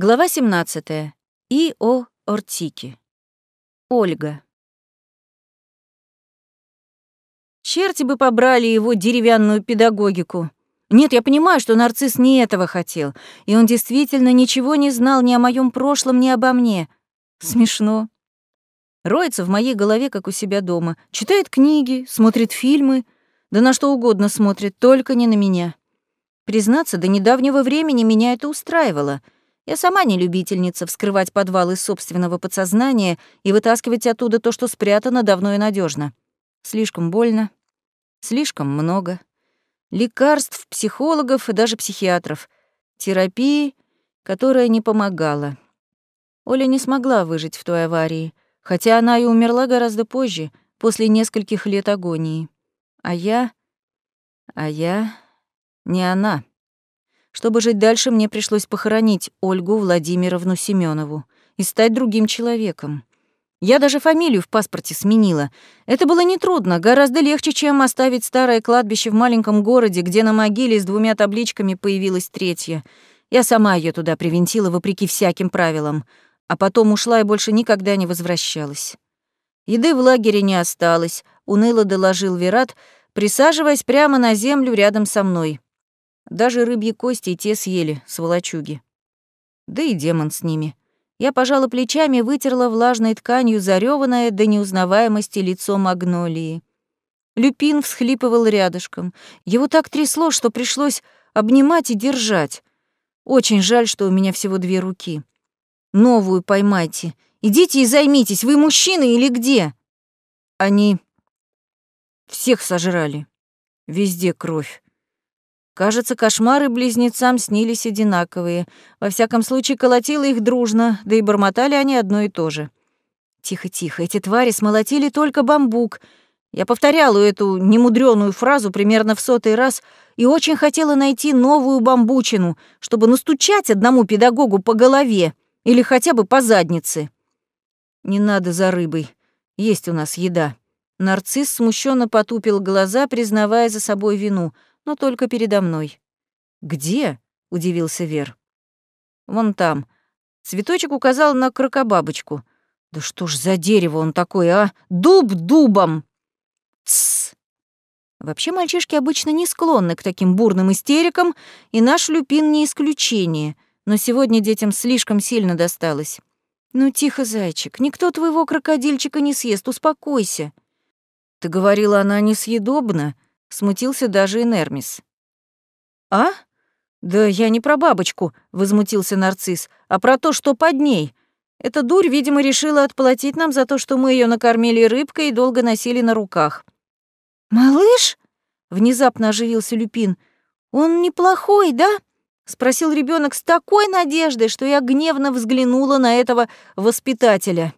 Глава 17. И о Ортике. Ольга. Черти бы побрали его деревянную педагогику. Нет, я понимаю, что нарцисс не этого хотел, и он действительно ничего не знал ни о моем прошлом, ни обо мне. Смешно. Роется в моей голове, как у себя дома. Читает книги, смотрит фильмы, да на что угодно смотрит, только не на меня. Признаться, до недавнего времени меня это устраивало — я сама не любительница вскрывать подвалы собственного подсознания и вытаскивать оттуда то, что спрятано давно и надежно. Слишком больно, слишком много. Лекарств, психологов и даже психиатров. Терапии, которая не помогала. Оля не смогла выжить в той аварии, хотя она и умерла гораздо позже, после нескольких лет агонии. А я... А я... Не она. Чтобы жить дальше, мне пришлось похоронить Ольгу Владимировну Семенову и стать другим человеком. Я даже фамилию в паспорте сменила. Это было нетрудно, гораздо легче, чем оставить старое кладбище в маленьком городе, где на могиле с двумя табличками появилась третья. Я сама ее туда привинтила вопреки всяким правилам, а потом ушла и больше никогда не возвращалась. Еды в лагере не осталось, уныло доложил Верат, присаживаясь прямо на землю рядом со мной. Даже рыбьи кости те съели, сволочуги. Да и демон с ними. Я пожала плечами, вытерла влажной тканью зарёванное до неузнаваемости лицо магнолии. Люпин всхлипывал рядышком. Его так трясло, что пришлось обнимать и держать. Очень жаль, что у меня всего две руки. Новую поймайте. Идите и займитесь. Вы мужчины или где? Они всех сожрали. Везде кровь. Кажется, кошмары близнецам снились одинаковые. Во всяком случае, колотило их дружно, да и бормотали они одно и то же. Тихо-тихо, эти твари смолотили только бамбук. Я повторяла эту немудрёную фразу примерно в сотый раз и очень хотела найти новую бамбучину, чтобы настучать одному педагогу по голове или хотя бы по заднице. Не надо за рыбой. Есть у нас еда. Нарцисс смущенно потупил глаза, признавая за собой вину — но только передо мной. «Где?» — удивился Вер. «Вон там». Цветочек указал на крокобабочку. «Да что ж за дерево он такой, а? Дуб дубом!» «Тссс!» Вообще мальчишки обычно не склонны к таким бурным истерикам, и наш люпин не исключение. Но сегодня детям слишком сильно досталось. «Ну тихо, зайчик, никто твоего крокодильчика не съест, успокойся». «Ты говорила, она несъедобна?» Смутился даже Инермис. «А? Да я не про бабочку», — возмутился нарцисс, «а про то, что под ней. Эта дурь, видимо, решила отплатить нам за то, что мы ее накормили рыбкой и долго носили на руках». «Малыш?» — внезапно оживился Люпин. «Он неплохой, да?» — спросил ребенок с такой надеждой, что я гневно взглянула на этого воспитателя.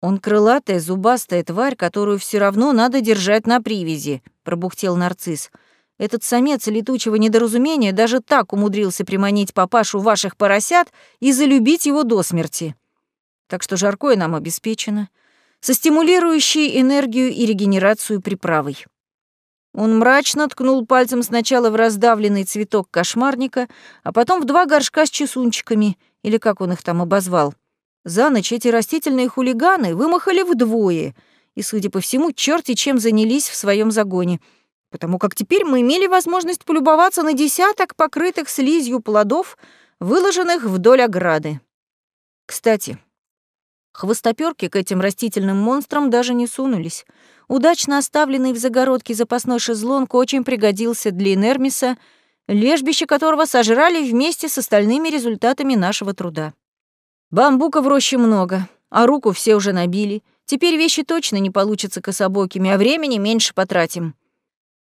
«Он крылатая, зубастая тварь, которую все равно надо держать на привязи», — пробухтел нарцисс. «Этот самец летучего недоразумения даже так умудрился приманить папашу ваших поросят и залюбить его до смерти. Так что жаркое нам обеспечено, со стимулирующей энергию и регенерацию приправой». Он мрачно ткнул пальцем сначала в раздавленный цветок кошмарника, а потом в два горшка с чесунчиками, или как он их там обозвал — за ночь эти растительные хулиганы вымахали вдвое, и, судя по всему, черти чем занялись в своем загоне, потому как теперь мы имели возможность полюбоваться на десяток покрытых слизью плодов, выложенных вдоль ограды. Кстати, хвостоперки к этим растительным монстрам даже не сунулись. Удачно оставленный в загородке запасной шезлонг очень пригодился для Энермиса, лежбище которого сожрали вместе с остальными результатами нашего труда. Бамбука в роще много, а руку все уже набили. Теперь вещи точно не получатся кособокими, а времени меньше потратим.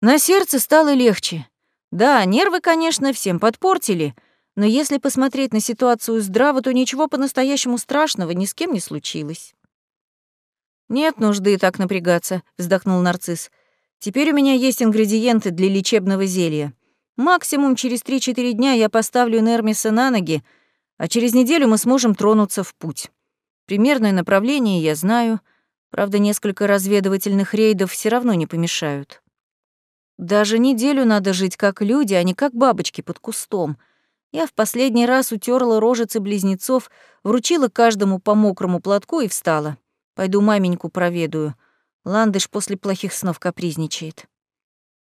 На сердце стало легче. Да, нервы, конечно, всем подпортили, но если посмотреть на ситуацию здраво, то ничего по-настоящему страшного ни с кем не случилось. «Нет нужды так напрягаться», — вздохнул нарцисс. «Теперь у меня есть ингредиенты для лечебного зелья. Максимум через 3-4 дня я поставлю Нермиса на ноги, а через неделю мы сможем тронуться в путь. Примерное направление я знаю, правда, несколько разведывательных рейдов все равно не помешают. Даже неделю надо жить как люди, а не как бабочки под кустом. Я в последний раз утерла рожицы близнецов, вручила каждому по мокрому платку и встала. Пойду маменьку проведаю. Ландыш после плохих снов капризничает.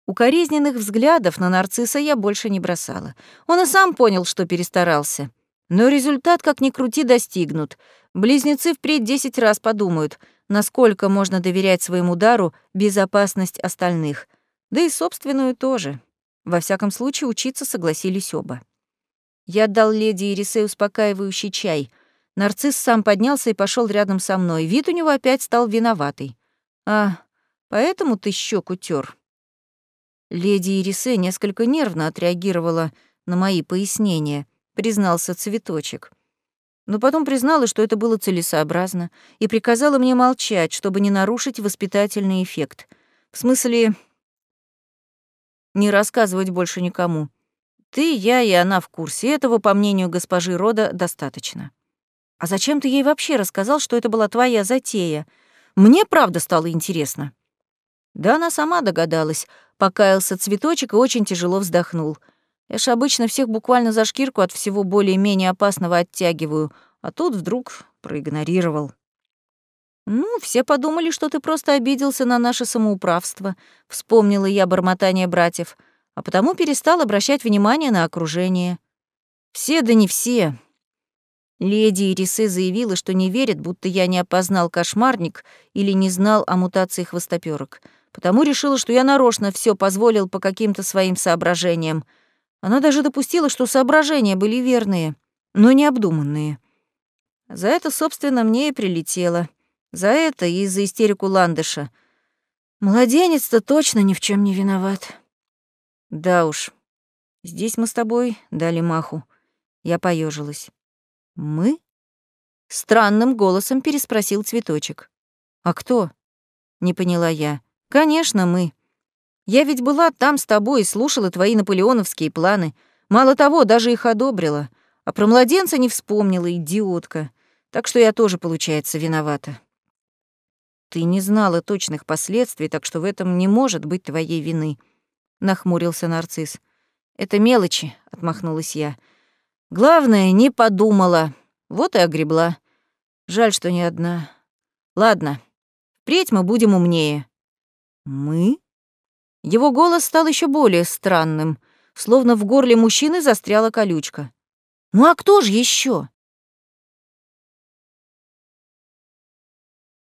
Укоризненных взглядов на нарцисса я больше не бросала. Он и сам понял, что перестарался. Но результат, как ни крути, достигнут. Близнецы впредь десять раз подумают, насколько можно доверять своему дару безопасность остальных. Да и собственную тоже. Во всяком случае, учиться согласились оба. Я отдал леди Ирисе успокаивающий чай. Нарцисс сам поднялся и пошел рядом со мной. Вид у него опять стал виноватый. «А, поэтому ты щеку тер. Леди Ирисе несколько нервно отреагировала на мои пояснения, признался цветочек. Но потом признала, что это было целесообразно, и приказала мне молчать, чтобы не нарушить воспитательный эффект. В смысле, не рассказывать больше никому. Ты, я и она в курсе. Этого, по мнению госпожи Рода, достаточно. А зачем ты ей вообще рассказал, что это была твоя затея? Мне правда стало интересно. Да она сама догадалась, покаялся цветочек и очень тяжело вздохнул. Я ж обычно всех буквально за шкирку от всего более-менее опасного оттягиваю, а тут вдруг проигнорировал. «Ну, все подумали, что ты просто обиделся на наше самоуправство», — вспомнила я бормотание братьев — а потому перестал обращать внимание на окружение. Все да не все. Леди Ирисе заявила, что не верит, будто я не опознал кошмарник или не знал о мутации хвостопёрок. Потому решила, что я нарочно все позволил по каким-то своим соображениям. Она даже допустила, что соображения были верные, но необдуманные. За это, собственно, мне и прилетело. За это и за истерику ландыша. Младенец-то точно ни в чем не виноват. Да уж. Здесь мы с тобой дали маху. Я поежилась. Мы? Странным голосом переспросил цветочек. А кто? Не поняла я. Конечно, мы. Я ведь была там с тобой и слушала твои наполеоновские планы. Мало того, даже их одобрила. А про младенца не вспомнила, идиотка. Так что я тоже, получается, виновата. Ты не знала точных последствий, так что в этом не может быть твоей вины нахмурился нарцисс. Это мелочи, отмахнулась я. Главное, не подумала. Вот и огребла. Жаль, что не одна. Ладно, впредь мы будем умнее. Мы? Его голос стал еще более странным, словно в горле мужчины застряла колючка. Ну а кто же еще?